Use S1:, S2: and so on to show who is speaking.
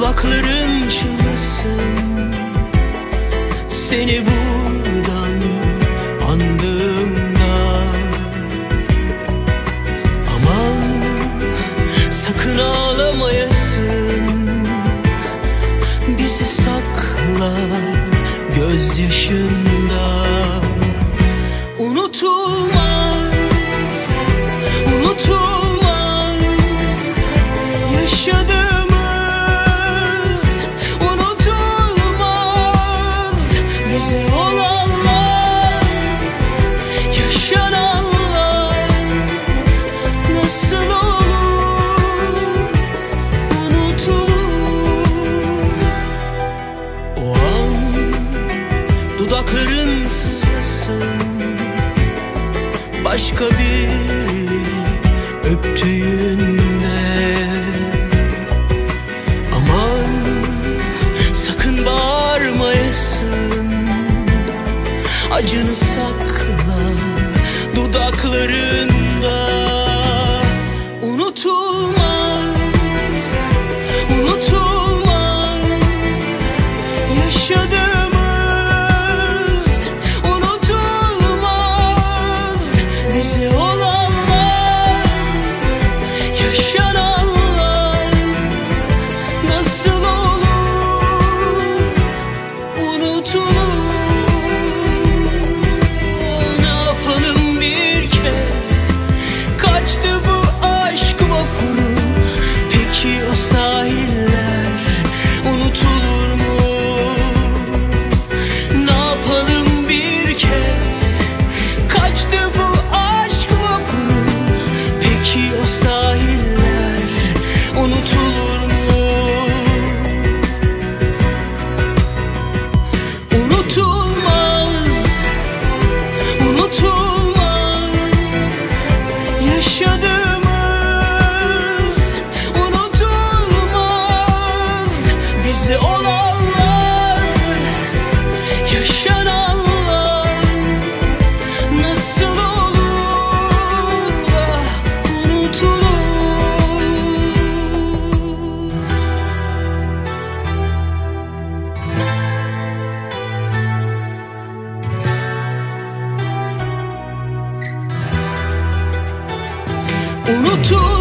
S1: Dudakların çınlasın. Seni buradan andığımda. Aman sakın ağlamayasın. Bizi sakla gözyaşında Başka bir öptüğünde Aman sakın bağırmayasın. Acını sakla dudaklarında. Unutulmaz, unutulmaz. Yaşadığımız unutulmaz Bize Bize olanlar Yaşananlar Nasıl olur da unutulur? Unutulmaz,